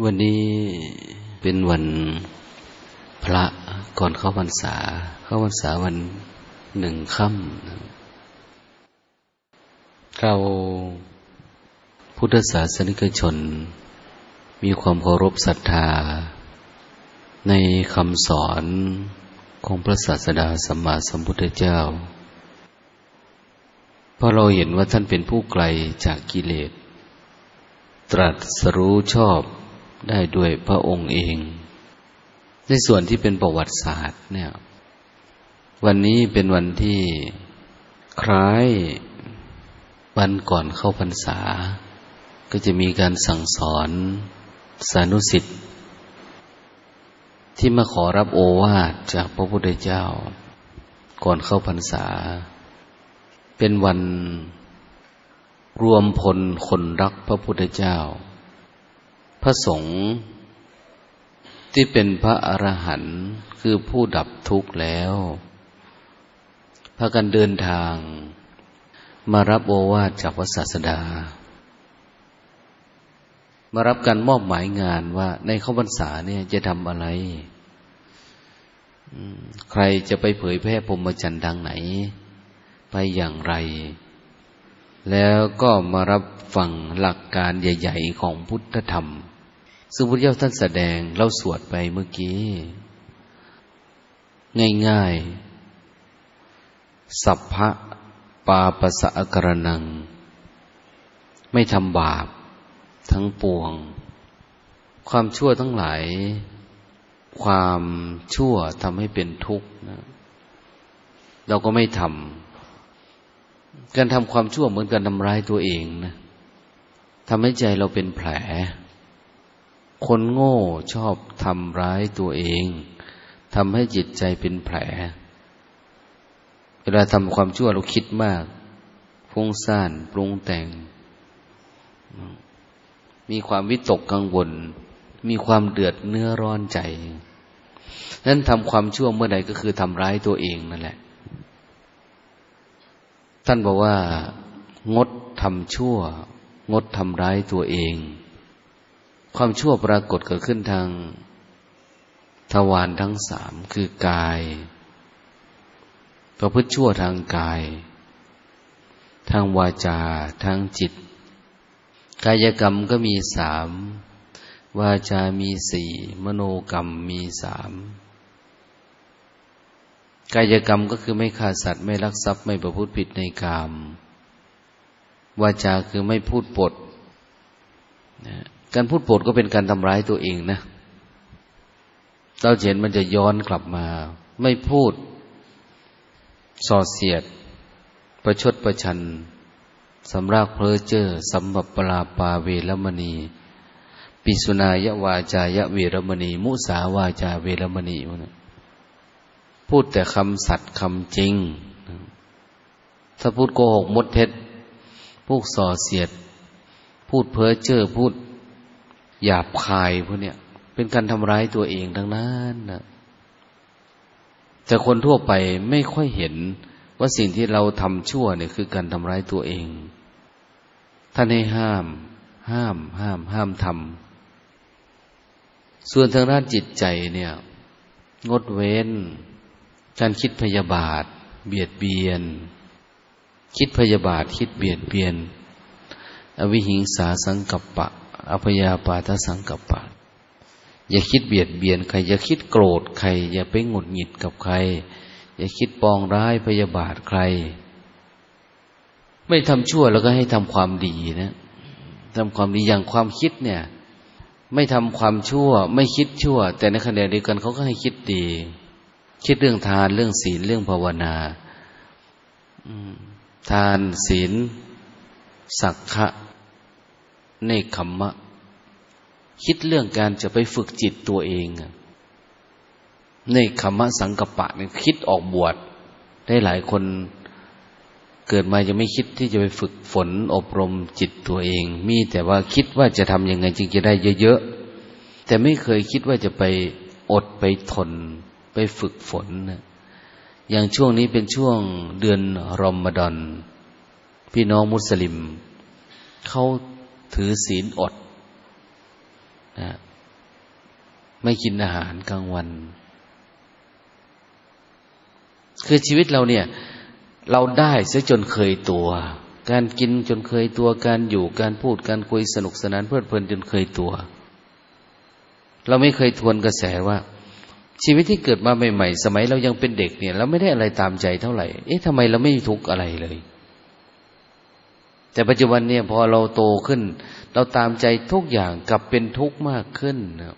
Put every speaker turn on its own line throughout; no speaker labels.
วันนี้เป็นวันพระก่อนเข้าพรรษา เข้าพรรษาวันหนึ่งค่ำเราพุทธศาสนิกชน มีความเคารพศรัทธา ในคำสอนของพระศาสดาสัมมาสัมพุทธเจ้า เพราะเราเห็นว่าท่านเป็นผู้ไกลจากกิเลส ตรัสรู้ชอบ ได้ด้วยพระองค์เอง ในส่วนที่เป็นประวัติศาสตร์เนี่ย วันนี้เป็นวันที่คล้ายวันก่อนเข้าพรรษา ก็จะมีการสั่งสอนสานุสิทธิ์ที่มาขอรับโอวาทจากพระพุทธเจ้า ก่อนเข้าพรรษา เป็นวันรวมพลคนรักพระพุทธเจ้า พระสงฆ์ที่เป็นพระอรหันต์คือผู้ดับทุกข์แล้วพากันเดินทาง มารับโอวาทจากพระศาสดา มารับการมอบหมายงานว่าในข้าพรรษาเนี่ยจะทำอะไร ใครจะไปเผยแพร่พรมจันทร์ทางไหน ไปอย่างไร แล้วก็มารับฟังหลักการใหญ่ ๆ ของพุทธธรรม ซึ่งพระเจ้าท่านแสดงเราสวดไปเมื่อกี้ ง่ายๆ สัพพะปาปะสะกรนัง ไม่ทำบาปทั้งปวง ความชั่วทั้งหลาย ความชั่วทำให้เป็นทุกข์นะ เราก็ไม่ทำการทำความชั่วเหมือนการทำร้ายตัวเองนะทำให้ใจเราเป็นแผล คนโง่ชอบทำร้ายตัวเองทำให้จิตใจเป็นแผล เวลาทำความชั่วเราคิดมากฟุ้งซ่านปรุงแต่ง มีความวิตกกังวล มีความเดือดเนื้อร้อนใจ นั้นทำความชั่วเมื่อใดก็คือทำร้ายตัวเองนั่นแหละ ท่านบอกว่า งดทำชั่ว งดทำร้ายตัวเอง ความชั่วปรากฏเกิดขึ้นทางทวารทั้งสามคือกาย ประพฤติชั่วทางกาย ทางวาจา ทางจิต กายกรรมก็มีสาม วาจามีสี่ มโนกรรมมีสามกายกรรมก็คือไม่ฆ่าสัตว์ไม่ลักทรัพย์ไม่ประพฤติผิดในกามวาจาคือไม่พูดปดนะ การพูดโปรดก็เป็นการทำร้ายตัวเองนะเราเห็นมันจะย้อนกลับมา ไม่พูดส่อเสียด ประชดประชันสำราเพลเจอสัมบัปปลาปาเวรมณี ปิสุนายะวาจายะเวรมณี มุสาวาจาเวรมณีพูดแต่คำสัตย์คำจริง ถ้าพูดโกหกมดเท็จพูดส่อเสียด พูดเพ้อเจ้อพูด หยาบคายพวกเนี้ยเป็นการทำร้ายตัวเองทั้งนั้นนะแต่คนทั่วไปไม่ค่อยเห็นว่าสิ่งที่เราทำชั่วเนี่ยคือการทำร้ายตัวเอง ท่านให้ห้าม ห้าม ห้าม ห้ามทำส่วนทางด้านจิตใจเนี่ย งดเว้น การคิดพยาบาท เบียดเบียน คิดพยาบาท คิดเบียดเบียน อวิหิงสาสังกัปปะ อภยาปาทสังกัปปะ อย่าคิดเบียดเบียนใคร อย่าคิดโกรธใคร อย่าไปหงุดหงิดกับใคร อย่าคิดปองร้ายพยาบาทใคร ไม่ทำชั่วแล้วก็ให้ทำความดีนะทำความดีอย่างความคิดเนี่ย ไม่ทำความชั่ว ไม่คิดชั่ว แต่ในขณะเดียวกันเขาก็ให้คิดดี คิดเรื่องทานเรื่องศีลเรื่องภาวนาทานศีลสักขะ เนคขมมะ คิดเรื่องการจะไปฝึกจิตตัวเองเนคขมมะสังกปะเนี่ยคิดออกบวชได้หลายคนเกิดมาจะไม่คิดที่จะไปฝึกฝนอบรมจิตตัวเอง มีแต่ว่าคิดว่าจะทำยังไงจึงจะได้เยอะๆ แต่ไม่เคยคิดว่าจะไปอดไปทน ไปฝึกฝน อย่างช่วงนี้เป็นช่วงเดือนรอมฎอน พี่น้องมุสลิม เขา ถือศีลอดนะไม่กินอาหารกลางวัน คือชีวิตเราเนี่ย เราได้เสียจนเคยตัว การกินจนเคยตัว การอยู่การพูดการคุยสนุกสนานเพลิดเพลินจนเคยตัว เราไม่เคยทวนกระแสว่า ชีวิตที่เกิดมาใหม่ๆ สมัยเรายังเป็นเด็กเนี่ย เราไม่ได้อะไรตามใจเท่าไหร่ เอ๊ะทำไมเราไม่ทุกข์อะไรเลย แต่ปัจจุบันเนี่ยพอเราโตขึ้น เราตามใจทุกอย่างกลับเป็นทุกข์มากขึ้นนะ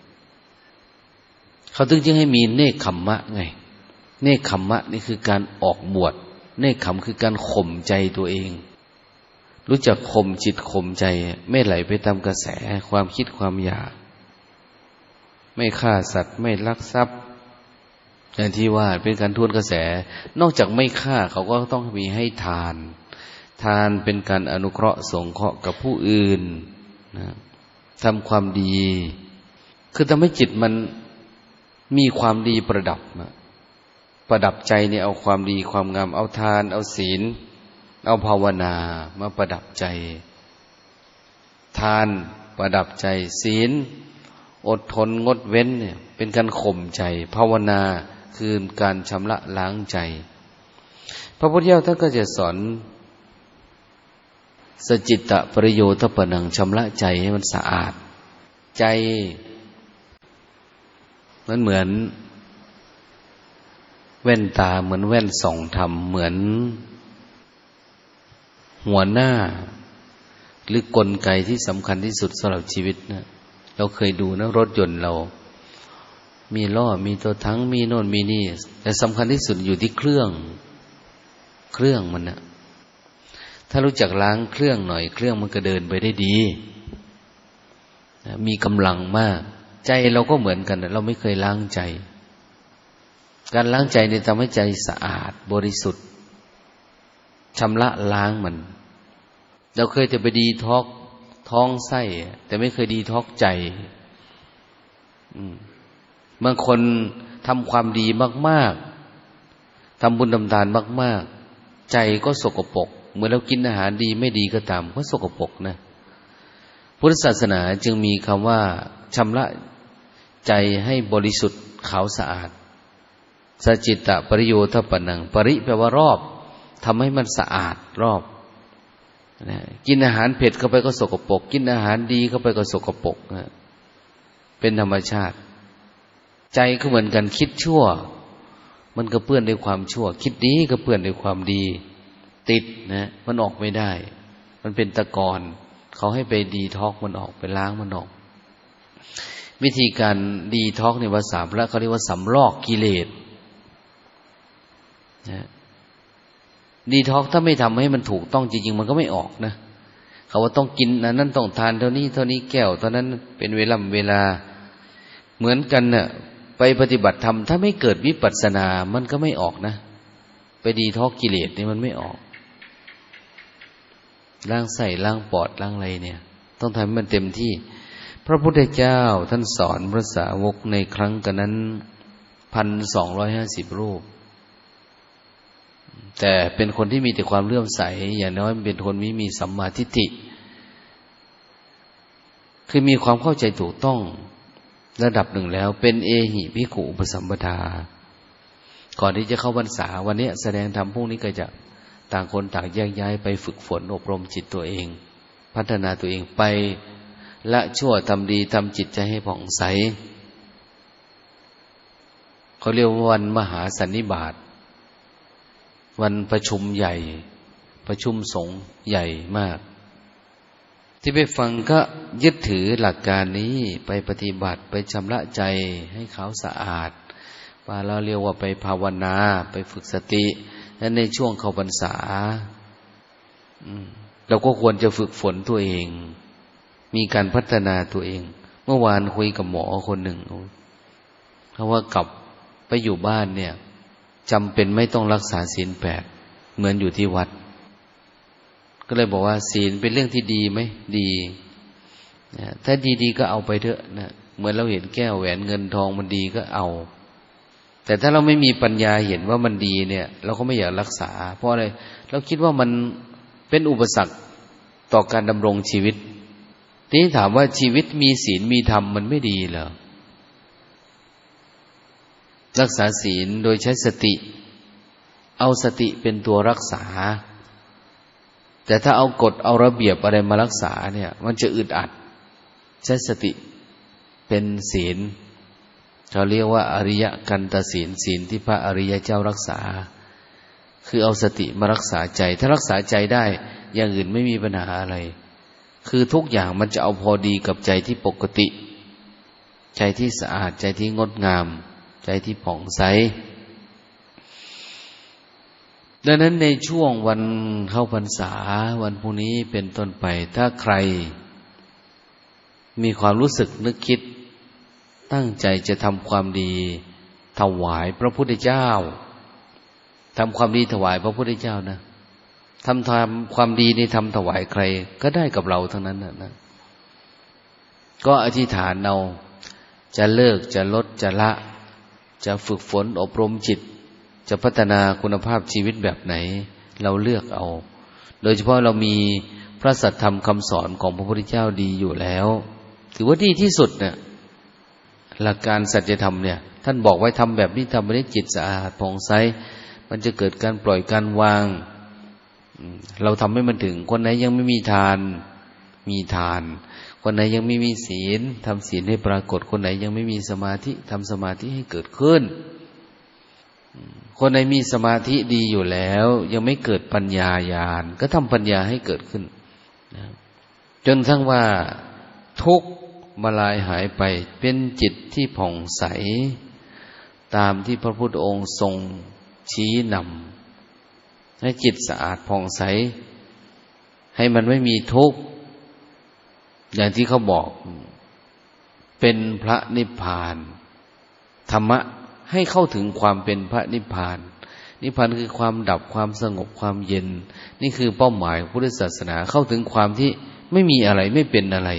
เขาถึงจึงให้มีเนคขมมะไง เนคขมมะนี่คือการออกบวช เนคขมคือการข่มใจตัวเอง รู้จักข่มจิตข่มใจ ไม่ไหลไปตามกระแสความคิดความอยาก ไม่ฆ่าสัตว์ไม่ลักทรัพย์อย่างที่ว่าเป็นการทวนกระแส นอกจากไม่ฆ่าเขาก็ต้องมีให้ทาน ทานเป็นการอนุเคราะห์สงเคราะห์กับผู้อื่นนะทำความดี คือทำให้จิตมันมีความดีประดับนะประดับใจเนี่ยเอาความดีความงาม เอาทาน เอาศีล เอาภาวนามาประดับใจ ทานประดับใจ ศีล อดทนงดเว้นเนี่ยเป็นการข่มใจ ภาวนาคือการชำระล้างใจ พระพุทธเจ้าท่านก็จะสอน สจิตตะประโยชน์ปนังชำระใจให้มันสะอาด ใจ มันเหมือน แว่นตาเหมือนแว่นส่องธรรมเหมือน หัวหน้า หรือกลไกที่สำคัญที่สุดสำหรับชีวิตนะเราเคยดูนะรถยนต์เรา มีล้อมีตัวทั้งมีโน่นมีนี่ แต่สำคัญที่สุดอยู่ที่เครื่อง เครื่องมันนะ ถ้ารู้จักล้างเครื่องหน่อยเครื่องมันก็เดินไปได้ดี มีกำลังมาก ใจเราก็เหมือนกัน เราไม่เคยล้างใจ การล้างใจเนี่ยทำให้ใจสะอาดบริสุทธิ์ชำระล้างมัน เราเคยจะไปดีทอกท้องไส้ แต่ไม่เคยดีทอกใจบางคนทำความดีมาก ๆทำบุญทำทานมาก ๆ ใจก็สกปรก เมื่อเรากินอาหารดีไม่ดีก็ตามก็สกปรกนะ พุทธศาสนาจึงมีคำว่าชำระใจให้บริสุทธิ์ขาวสะอาดสจิตตปริโยทปนัง ปริแปลว่ารอบทำให้มันสะอาดรอบนะกินอาหารเผ็ดเข้าไปก็สกปรกกินอาหารดีเข้าไปก็สกปรกนะเป็นธรรมชาติ ใจก็เหมือนกันคิดชั่ว มันก็เปื้อนด้วยความชั่ว คิดดีก็เปื้อนด้วยความดี ติดนะ มันออกไม่ได้ มันเป็นตะกอนเขาให้ไปดีท็อกมันออกไปล้างมันออก วิธีการดีท็อกในภาษาพระเขาเรียกว่าสำลอกกิเลสนะดีท็อกถ้าไม่ทำให้มันถูกต้องจริง ๆ มันก็ไม่ออกนะเขาว่าต้องกินนะนั่นต้องทานเท่านี้เท่านี้แก้วเท่านั้นเป็นเวลาเวลาเหมือนกันเนะ่ะไปปฏิบัติธรรมถ้าไม่เกิดวิปัสสนา มันก็ไม่ออกนะ ไปดีท็อกกิเลสนี่มันไม่ออก ล้างใส่ล้างปอดล้างอะไรเนี่ย ต้องทำให้มันเต็มที่ พระพุทธเจ้าท่านสอนพระสาวกในครั้งกันนั้นพันสองร้อยห้าสิบรูป แต่เป็นคนที่มีแต่ความเลื่อมใส อย่างน้อยเป็นคนมีมีสัมมาทิฏฐิคือมีความเข้าใจถูกต้องระดับหนึ่งแล้ว เป็นเอหิพิขุปสัมปทา ก่อนที่จะเข้าพรรษาวันนี้แสดงธรรมพรุ่งนี้ก็จะ ต่างคนต่างแยกย้ายไปฝึกฝนอบรมจิตตัวเอง พัฒนาตัวเองไปละชั่วทำดีทำจิตใจให้ผ่องใสเขาเรียกว่าวันมหาสันนิบาตวันประชุมใหญ่ ประชุมสงฆ์ใหญ่มาก ที่ไปฟังก็ยึดถือหลักการนี้ไปปฏิบัติไปชำระใจให้เขาสะอาดว่าเราเรียกว่าไปภาวนา ไปฝึกสติ และในช่วงเข้าพรรษาเราก็ควรจะฝึกฝนตัวเอง มีการพัฒนาตัวเอง เมื่อวานคุยกับหมอคนหนึ่งเขาว่ากลับไปอยู่บ้านเนี่ยจำเป็นไม่ต้องรักษาศีลแปดเหมือนอยู่ที่วัด ก็เลยบอกว่าศีลเป็นเรื่องที่ดีไหมดีถ้าดีๆก็เอาไปเถอะนะเหมือนเราเห็นแก้วแหวนเงินทองมันดีก็เอา แต่ถ้าเราไม่มีปัญญาเห็นว่ามันดีเนี่ย เราก็ไม่อยากรักษา เพราะอะไร เราคิดว่ามันเป็นอุปสรรคต่อการดำรงชีวิตจนี้ถามว่าชีวิตมีศีลมีธรรมมันไม่ดีเหรอ รักษาศีลโดยใช้สติ เอาสติเป็นตัวรักษา แต่ถ้าเอากฎเอาระเบียบอะไรมารักษาเนี่ย มันจะอึดอัด ใช้สติเป็นศีล เขาเรียกว่าอริยกันตศีลศีลที่พระอริยเจ้ารักษา คือเอาสติมารักษาใจ ถ้ารักษาใจได้ อย่างอื่นไม่มีปัญหาอะไร คือทุกอย่างมันจะเอาพอดีกับใจที่ปกติ ใจที่สะอาดใจที่งดงาม ใจที่ผ่องใสดังนั้นในช่วงวันเข้าพรรษาวันพรุ่งนี้เป็นต้นไป ถ้าใคร มีความรู้สึกนึกคิด ตั้งใจจะทำความดีถวายพระพุทธเจ้าทำความดีถวายพระพุทธเจ้านะทำทำความดีในทำถวายใคร ก็ได้กับเราทั้งนั้นนะก็อธิษฐานเราจะเลิกจะลดจะละ จะฝึกฝนอบรมจิต จะพัฒนาคุณภาพชีวิตแบบไหน เราเลือกเอา โดยเฉพาะเรามีพระสัทธรรมคำสอนของพระพุทธเจ้าดีอยู่แล้ว ถือว่าดีที่สุดเนี่ย หลักการสัจธรรมเนี่ย ท่านบอกไว้ทำแบบนี้ทำไปได้จิตสะอาดผ่องใสมันจะเกิดการปล่อยการวาง เราทำให้มันถึง คนไหนยังไม่มีทาน มีทาน คนไหนยังไม่มีศีลทำศีลให้ปรากฏ คนไหนยังไม่มีสมาธิทำสมาธิให้เกิดขึ้น คนไหนมีสมาธิดีอยู่แล้ว ยังไม่เกิดปัญญาญาณก็ทำปัญญาให้เกิดขึ้นจนทั้งว่าทุก มาลายหายไป เป็นจิตที่ผ่องใส ตามที่พระพุทธองค์ทรงชี้นำให้จิตสะอาดผ่องใส ให้มันไม่มีทุกข์ อย่างที่เขาบอก เป็นพระนิพพาน ธรรมะให้เข้าถึงความเป็นพระนิพพาน นิพพานคือความดับความสงบความเย็น นี่คือเป้าหมายพุทธศาสนาเข้าถึงความที่ไม่มีอะไรไม่เป็นอะไร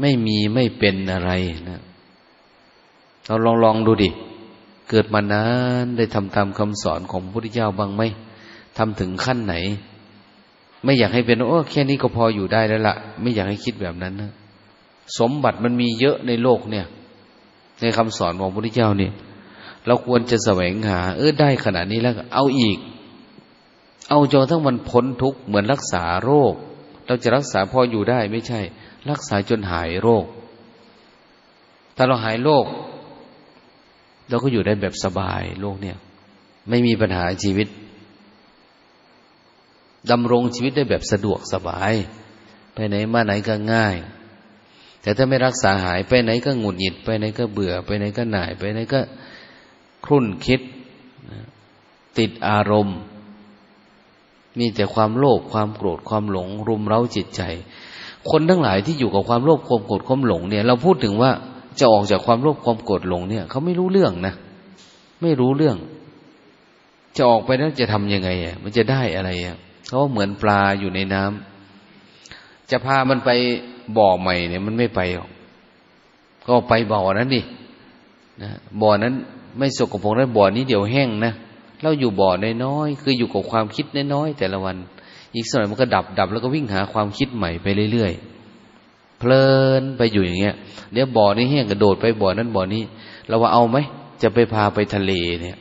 ไม่มีไม่เป็นอะไรนะเราลองลองดูดิ เกิดมานานได้ทำตามคำสอนของพระพุทธเจ้าบ้างไหมทำถึงขั้นไหน ไม่อยากให้เป็นโอ้แค่นี้ก็พออยู่ได้แล้วละ่ะ ไม่อยากให้คิดแบบนั้นนะสมบัติมันมีเยอะในโลกเนี่ย ในคำสอนของพระพุทธเจ้าเนี่ย เราควรจะแสวงหา เออได้ขนาดนี้แล้วเอาอีก เอาจนทั้งมันพ้นทุกข์เหมือนรักษาโรค เราจะรักษาพออยู่ได้ไม่ใช่ รักษาจนหายโรค ถ้าเราหายโรคเราก็อยู่ได้แบบสบายโลกเนี่ย ไม่มีปัญหาชีวิตดำรงชีวิตได้แบบสะดวกสบาย ไปไหนมาไหนก็ง่าย แต่ถ้าไม่รักษาหายไปไหนก็หงุดหงิด ไปไหนก็เบื่อ ไปไหนก็หน่าย ไปไหนก็ครุ่นคิด ติดอารมณ์ มีแต่ความโลภความโกรธความหลง รุมเร้าจิตใจ คนทั้งหลายที่อยู่กับความโลภความโกรธความหลงเนี่ย เราพูดถึงว่าจะออกจากความโลภความโกรธหลงเนี่ยเขาไม่รู้เรื่องนะไม่รู้เรื่อง จะออกไปแล้วจะทํำยังไงอะมันจะได้อะไรอะเขาเหมือนปลาอยู่ในน้ำจะพามันไปบ่อใหม่เนี่ย มันไม่ไปหรอกก็ไปบ่อนั้นดินะบ่อนั้นไม่สกปรกนั้นบ่อนี้เดี๋ยวแห้งนะเราอยู่บ่อน้อยๆคืออยู่กับความคิดน้อยๆแต่ละวัน อีกสักหน่อยมันก็ดับดับแล้วก็วิ่งหาความคิดใหม่ไปเรื่อยๆ เพลินไปอยู่อย่างเงี้ยเดี๋ยวบ่อนี้แห้งกระโดดไปบ่อนั้นบ่อนี้ เราว่าเอาไหมจะไปพาไปทะเลเนี่ย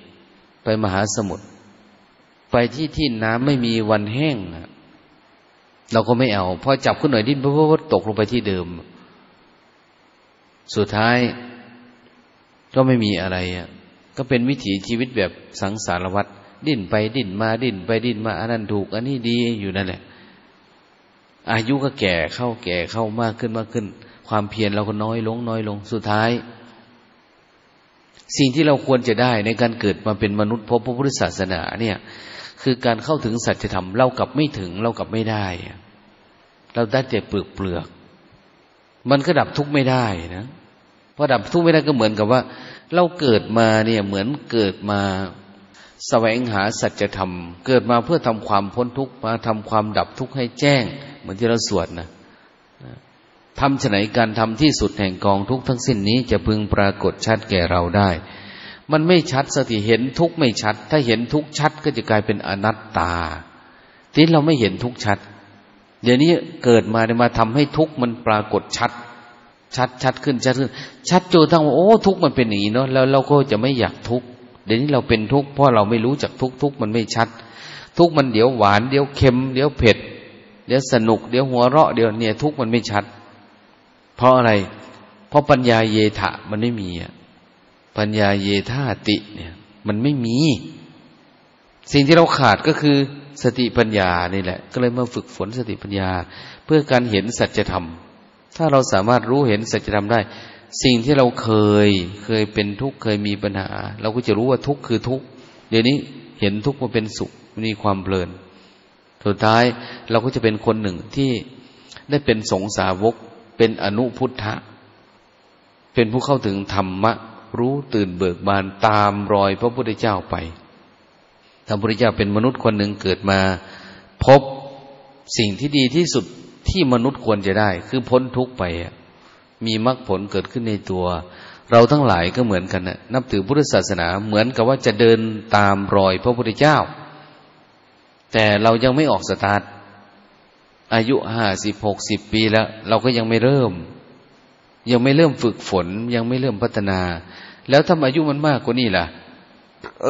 ไปมหาสมุทรไปที่ที่น้ำไม่มีวันแห้งเราก็ไม่เอาพอจับขึ้นหน่อยดิ้นปุ๊บตกลงไปที่เดิม สุดท้ายก็ไม่มีอะไรอะก็เป็นวิถีชีวิตแบบสังสารวัตร ดิ้นไปดิ้นมาดิ้นไปดิ้นมาอันนั้นถูก อันนี้ดีอยู่นั่นแหละ อายุก็แก่เข้าแก่เข้ามากขึ้นมากขึ้น ความเพียรเราก็น้อยลง น้อยลงสุดท้าย สิ่งที่เราควรจะได้ในการเกิดมาเป็นมนุษย์พบพระพุทธศาสนา เนี่ย คือการเข้าถึงสัจธรรมเรากลับไม่ถึงเรากลับไม่ได้ เราได้แต่เปลือกเปลือก มันก็ดับทุกข์ไม่ได้นะเพราะดับทุกข์ไม่ได้ก็เหมือนกับว่า เราเกิดมาเนี่ยเหมือนเกิดมา แสวงหาสัจธรรม เกิดมาเพื่อทำความพ้นทุกข์มาทำความดับทุกข์ให้แจ้ง เหมือนที่เราสวดนะทำฉไหนการทำที่สุดแห่งกองทุกข์ทั้งสิ้นนี้จะพึงปรากฏชัดแก่เราได้ มันไม่ชัดสติเห็นทุกข์ไม่ชัด ถ้าเห็นทุกข์ชัดก็จะกลายเป็นอนัตตา ทีนี้เราไม่เห็นทุกข์ชัด เดี๋ยวนี้เกิดมาเนี่ยมาทำให้ทุกข์มันปรากฏชัด ชัดชัดขึ้นชัดขึ้น ชัดจนทั้งว่าโอ้ ทุกข์มันเป็นอย่างนี้เนาะแล้วเราก็จะไม่อยากทุกข์ เดี๋ยวนี้เราเป็นทุกข์เพราะเราไม่รู้จักทุกข์ทุกข์มันไม่ชัด ทุกข์มันเดี๋ยวหวานเดี๋ยวเค็มเดี๋ยวเผ็ด เดี๋ยวสนุกเดี๋ยวหัวเราะเดี๋ยวเนี่ยทุกข์มันไม่ชัด เพราะอะไร เพราะปัญญาเยถะมันไม่มีอะปัญญาเยธาติเนี่ย มันไม่มี สิ่งที่เราขาดก็คือสติปัญญานี่แหละ ก็เลยมาฝึกฝนสติปัญญา เพื่อการเห็นสัจธรรม ถ้าเราสามารถรู้เห็นสัจธรรมได้ สิ่งที่เราเคยเคยเป็นทุกข์เคยมีปัญหา เราก็จะรู้ว่าทุกข์คือทุกข์เดี๋ยวนี้เห็นทุกข์มาเป็นสุขมีความเพลินสุดท้ายเราก็จะเป็นคนหนึ่งที่ได้เป็นสงสาวก เป็นอนุพุทธะ เป็นผู้เข้าถึงธรรมะ รู้ตื่นเบิกบานตามรอยพระพุทธเจ้าไปพระพุทธเจ้าเป็นมนุษย์คนหนึ่งเกิดมา พบสิ่งที่ดีที่สุดที่มนุษย์ควรจะได้ คือพ้นทุกข์ไป มีมรรคผลเกิดขึ้นในตัว เราทั้งหลายก็เหมือนกันนะนับถือพุทธศาสนาเหมือนกับว่าจะเดินตามรอยพระพุทธเจ้า แต่เรายังไม่ออกสตาร์ทอายุห้าสิบหกสิบปีแล้ว เราก็ยังไม่เริ่ม ยังไม่เริ่มฝึกฝน ยังไม่เริ่มพัฒนา แล้วถ้าอายุมันมากกว่านี้ล่ะ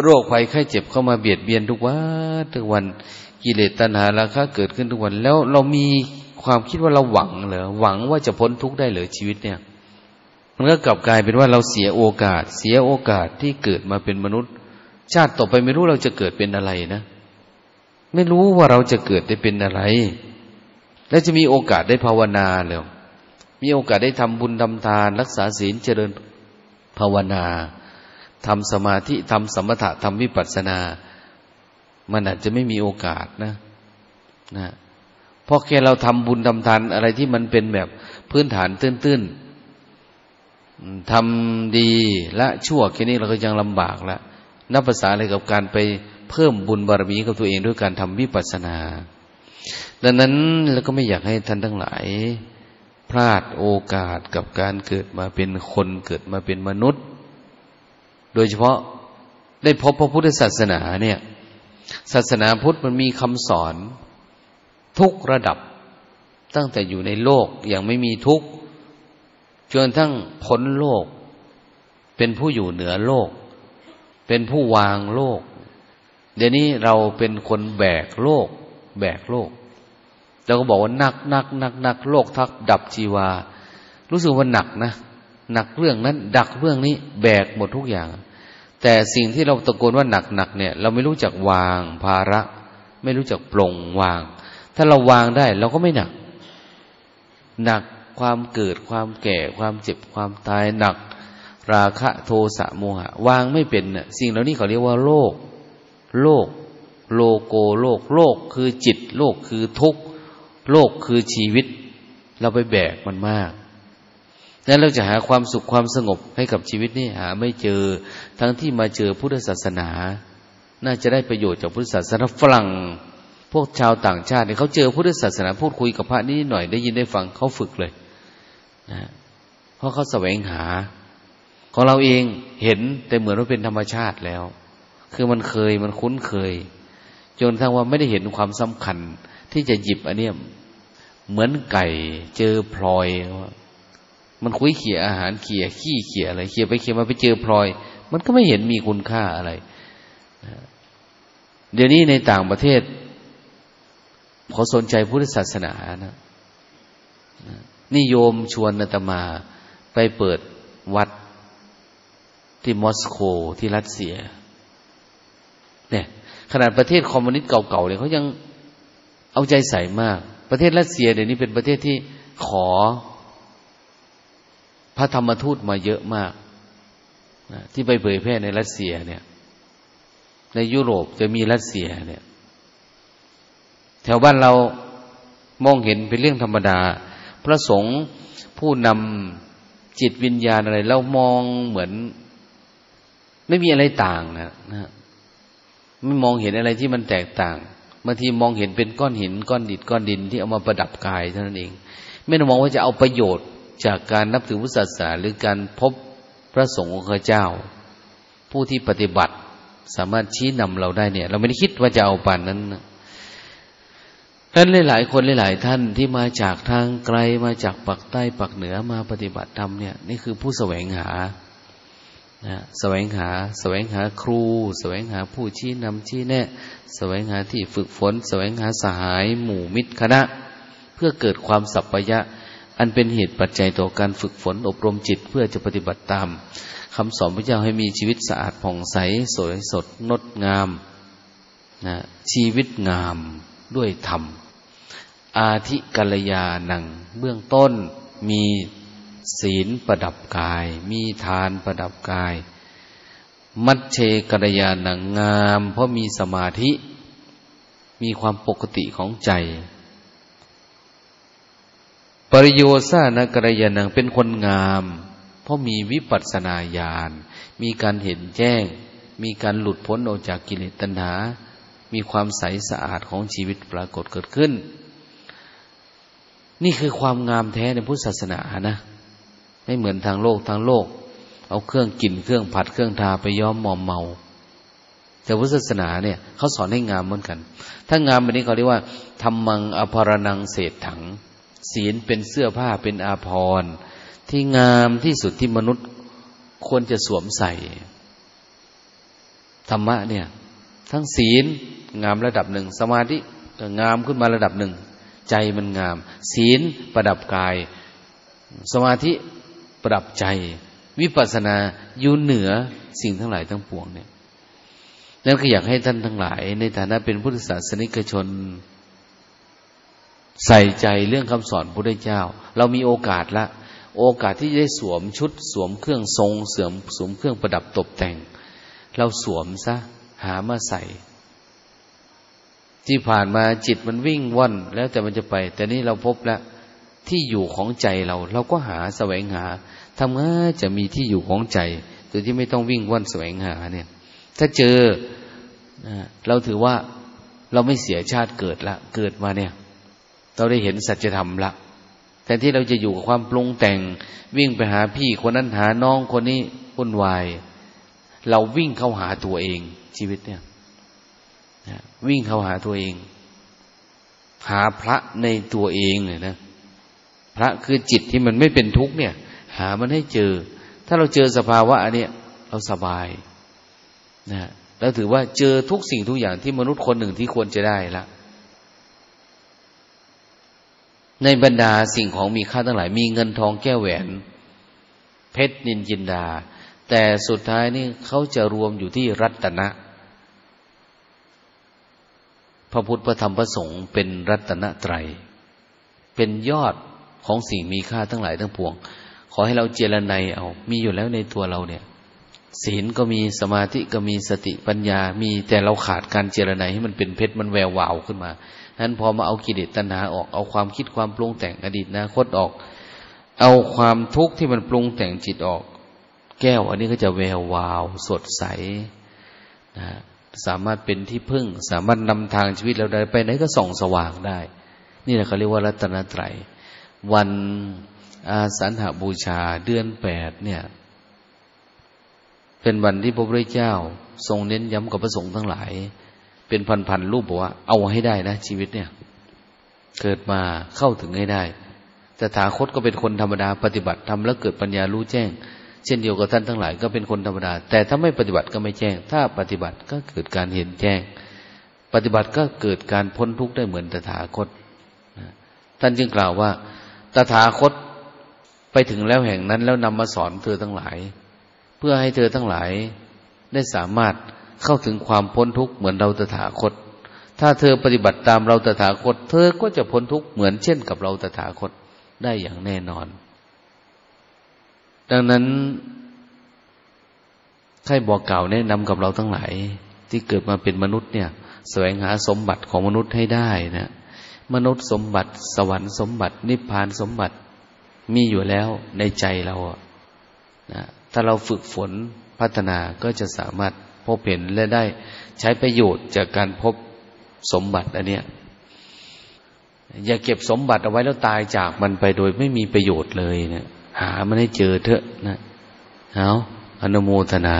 โรคภัยไข้เจ็บเข้ามาเบียดเบียนทุกวันทุกวันกิเลสตัณหาราคะเกิดขึ้นทุกวัน แล้วเรามี ความคิดว่าเราหวังเหรอหวังว่าจะพ้นทุกข์ได้เหรือชีวิตเนี่ย มันก็กลับกลายเป็นว่าเราเสียโอกาส เสียโอกาสที่เกิดมาเป็นมนุษย์ ชาติต่อไปไม่รู้เราจะเกิดเป็นอะไรนะ ไม่รู้ว่าเราจะเกิดได้เป็นอะไร และจะมีโอกาสได้ภาวนาแล้วมีโอกาสได้ทำบุญทำทาน รักษาศีลเจริญภาวนาทำสมาธิทำสมถะทำวิปัสสนา มันอาจจะไม่มีโอกาสนะ นะ พราะแค่เราทำบุญทำทานอะไรที่มันเป็นแบบพื้นฐานตื้นๆทำดีละชั่วแค่นี้เราก็ยังลำบากล้วนับภาษาอะไรกับการไปเพิ่มบุญบารมีกับตัวเองด้วยการทำวิปัสสนา ดังนั้นเราก็ไม่อยากให้ท่านทั้งหลาย พลาดโอกาสกับการเกิดมาเป็นคนเกิดมาเป็นมนุษย์ โดยเฉพาะได้พบพระพุทธศาสนาเนี่ย ศาสนาพุทธมันมีคำสอน ทุกระดับ ตั้งแต่อยู่ในโลกอย่างไม่มีทุกข์จนทั้งพ้นโลก เป็นผู้อยู่เหนือโลก เป็นผู้วางโลก เดี๋ยวนี้เราเป็นคนแบกโลก แบกโลกเราก็บอกว่านักนักนักนักโลกทักดับจีวา รู้สึกว่าหนักนะหนักเรื่องนั้น ดักเรื่องนี้แบกหมดทุกอย่าง แต่สิ่งที่เราตะโกนว่าหนักหนักเนี่ย เราไม่รู้จักวางภาระ ไม่รู้จักปลงวาง ถ้าเราวางได้เราก็ไม่หนัก หนักความเกิดความแก่ ความเจ็บความตายหนัก ราคะโทสะโมหะ วางไม่เป็นน่ะสิ่งเหล่านี้เขาเรียกว่าโลก โลก โลโกโลก โลกคือจิต โลกคือทุกโลกคือชีวิต เราไปแบกมันมากนั้นเราจะหาความสุขความสงบให้กับชีวิตนี่หาไม่เจอ ทั้งที่มาเจอพุทธศาสนา น่าจะได้ประโยชน์จากพุทธศาสนาฝรั่ง พวกชาวต่างชาติเนี่ยเขาเจอพุทธศาสนาพูดคุยกับพระนิดหน่อยได้ยินได้ฟังเขาฝึกเลยนะเพราะเขาแสวงหา ของเราเองเห็นแต่เหมือนว่าเป็นธรรมชาติแล้ว คือมันเคยมันคุ้นเคย จนทั้งว่าไม่ได้เห็นความสำคัญ ที่จะหยิบอันเนี้ยเหมือนไก่เจอพลอยมันคุยเขี่ยอาหารเขี่ยขี้เขี่ยอะไรเขี่ยไปเขี่ยมาไปเจอพลอย มันก็ไม่เห็นมีคุณค่าอะไร เดี๋ยวนี้ในต่างประเทศ เขาสนใจพุทธศาสนานะนิยมชวนอาตมาไปเปิดวัดที่มอสโกที่รัสเซีย เนี่ย ขนาดประเทศคอมมิวนิสต์เก่าๆเนี่ยเขายังเอาใจใส่มาก ประเทศรัสเซียเดี๋ยวนี้เป็นประเทศที่ขอ พระธรรมทูตมาเยอะมากที่ไปเผยแพร่ในรัสเซียเนี่ย ในยุโรปจะมีรัสเซียเนี่ย แถวบ้านเรามองเห็นเป็นเรื่องธรรมดา พระสงฆ์ผู้นำจิตวิญญาณอะไร เรามองเหมือน ไม่มีอะไรต่างนะนะไม่มองเห็นอะไรที่มันแตกต่างบางทีมองเห็นเป็นก้อนหินก้อนดิดก้อนดินที่เอามาประดับกายเท่านั้นเอง ไม่ได้มองว่าจะเอาประโยชน์จากการนับถือพุทธศาสนาหรือการพบพระสงฆ์องค์เจ้า ผู้ที่ปฏิบัติ สามารถชี้นำเราได้เนี่ย เราไม่ได้คิดว่าจะเอาปานนั้น ท่านหลายๆ คนหลายๆ ท่านที่มาจากทางไกลมาจากปักใต้ปักเหนือมาปฏิบัติธรรมเนี่ยนี่คือผู้แสวงหานะแสวงหาแสวงหาครู แสวงหาผู้ชี้นำชี้แนะ แสวงหาที่ฝึกฝน แสวงหาสหายหมู่มิตรคณะ เพื่อเกิดความสัพพยะ อันเป็นเหตุปัจจัยต่อการฝึกฝนอบรมจิตเพื่อจะปฏิบัติตามคำสอนพระเจ้าให้มีชีวิตสะอาดผ่องใส สวยสดงดงามนะชีวิตงาม ด้วยธรรม อาธิกัลยานัง เบื้องต้นมีศีลประดับกาย มีทานประดับกาย มัชเชกัลยานังงาม เพราะมีสมาธิ มีความปกติของใจ ปริโยซานกัลยานังเป็นคนงาม เพราะมีวิปัสสนาญาณ มีการเห็นแจ้ง มีการหลุดพ้นออกจากกิเลสตัณหา มีความใสสะอาดของชีวิตปรากฏเกิดขึ้น นี่คือความงามแท้ในพุทธศาสนานะ ไม่เหมือนทางโลกทางโลก เอาเครื่องกินเครื่องผัดเครื่องทาไปย้อมมอมเมา แต่พุทธศาสนาเนี่ยเขาสอนให้งามเหมือนกัน ถ้างามแบบนี้เขาเรียกว่าธรรมังอภรนังเศษถัง ศีลเป็นเสื้อผ้าเป็นอาภรณ์ที่งามที่สุดที่มนุษย์ควรจะสวมใส่ธรรมะเนี่ย ทั้งศีล งามระดับหนึ่ง สมาธิงามขึ้นมาระดับหนึ่ง ใจมันงาม ศีลประดับกาย สมาธิประดับใจ วิปัสสนาอยู่เหนือสิ่งทั้งหลายทั้งปวงเนี่ยนั่นก็อยากให้ท่านทั้งหลาย ในฐานะเป็นพุทธศาสนิกชน ใส่ใจเรื่องคำสอนพระพุทธเจ้า เรามีโอกาสละ โอกาสที่จะได้สวมชุด สวมเครื่องทรงเสริมสวมเครื่องประดับตกแต่ง เราสวมซะหามาใส่ ที่ผ่านมาจิตมันวิ่งว่อนแล้วแต่มันจะไป แต่นี้เราพบแล้วที่อยู่ของใจเรา เราก็หาแสวงหาทำง่ายจะมีที่อยู่ของใจโดยที่ไม่ต้องวิ่งว่อนแสวงหาเนี่ย ถ้าเจอเราถือว่าเราไม่เสียชาติเกิดละ เกิดมาเนี่ย เราได้เห็นสัจธรรมละแต่ที่เราจะอยู่กับความปรุงแต่ง วิ่งไปหาพี่คนนั้นหาน้องคนนี้วุ่นวาย เราวิ่งเข้าหาตัวเองชีวิตเนี่ย วิ่งเข้าหาตัวเอง หาพระในตัวเองเลยนะพระคือจิตที่มันไม่เป็นทุกข์เนี่ย หามันให้เจอ ถ้าเราเจอสภาวะอันนี้เราสบายนะแล้วถือว่าเจอทุกสิ่งทุกอย่างที่มนุษย์คนหนึ่งที่ควรจะได้ละในบรรดาสิ่งของมีค่าทั้งหลาย มีเงินทองแก้วแหวน เพชรนินจินดา แต่สุดท้ายนี่เขาจะรวมอยู่ที่รัตนะ พระพุทธพระธรรมพระสงฆ์เป็นรัตนตรัย เป็นยอดของสิ่งมีค่าทั้งหลายทั้งปวง ขอให้เราเจรไนเอา มีอยู่แล้วในตัวเราเนี่ย ศีลก็มีสมาธิก็มีสติปัญญา มีแต่เราขาดการเจรไนให้มันเป็นเพชรมันแวววาวขึ้นมานั้นพอมาเอากิเลสตัณหาออก เอาความคิดความปรุงแต่งอดีตนะคตออก เอาความทุกข์ที่มันปรุงแต่งจิตออก แก้ว อันนี้ก็จะแวววาว สดใสนะ สามารถเป็นที่พึ่ง สามารถนำทางชีวิตเราได้ไปไหนก็ส่องสว่างได้ นี่แหละเขาเรียกว่ารัตนตรัย วันอาสันหบูชาเดือนแปดเนี่ย เป็นวันที่พระพุทธเจ้า ทรงเน้นย้ำกับพระสงฆ์ทั้งหลาย เป็นพันๆรูปบอกว่า เอาให้ได้นะชีวิตเนี่ย เกิดมาเข้าถึงให้ได้แต่ถาคตก็เป็นคนธรรมดาปฏิบัติทำแล้วเกิดปัญญารู้แจ้ง เช่นเดียวกับท่านทั้งหลายก็เป็นคนธรรมดา แต่ถ้าไม่ปฏิบัติก็ไม่แจ้ง ถ้าปฏิบัติก็เกิดการเห็นแจ้ง ปฏิบัติก็เกิดการพ้นทุกข์ได้เหมือนตถาคตท่านจึงกล่าวว่า ตถาคตไปถึงแล้วแห่งนั้นแล้วนำมาสอนเธอทั้งหลาย เพื่อให้เธอทั้งหลายได้สามารถเข้าถึงความพ้นทุกข์เหมือนเราตถาคต ถ้าเธอปฏิบัติตามเราตถาคต เธอก็จะพ้นทุกข์เหมือนเช่นกับเราตถาคตได้อย่างแน่นอน ดังนั้นใครบอกเก่าแนะนำกับเราทั้งหลาย ที่เกิดมาเป็นมนุษย์เนี่ย แสวงหาสมบัติของมนุษย์ให้ได้นะมนุษย์สมบัติ สวรรค์สมบัติ นิพพานสมบัติมีอยู่แล้วในใจเรานะถ้าเราฝึกฝนพัฒนาก็จะสามารถพบเห็นและได้ใช้ประโยชน์จากการพบสมบัติอันเนี้ยอย่าเก็บสมบัติเอาไว้แล้วตายจากมันไปโดยไม่มีประโยชน์เลยเนะ หามันให้เจอเถอะนะเอาอนุโมทนา